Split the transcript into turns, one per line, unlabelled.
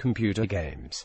computer games.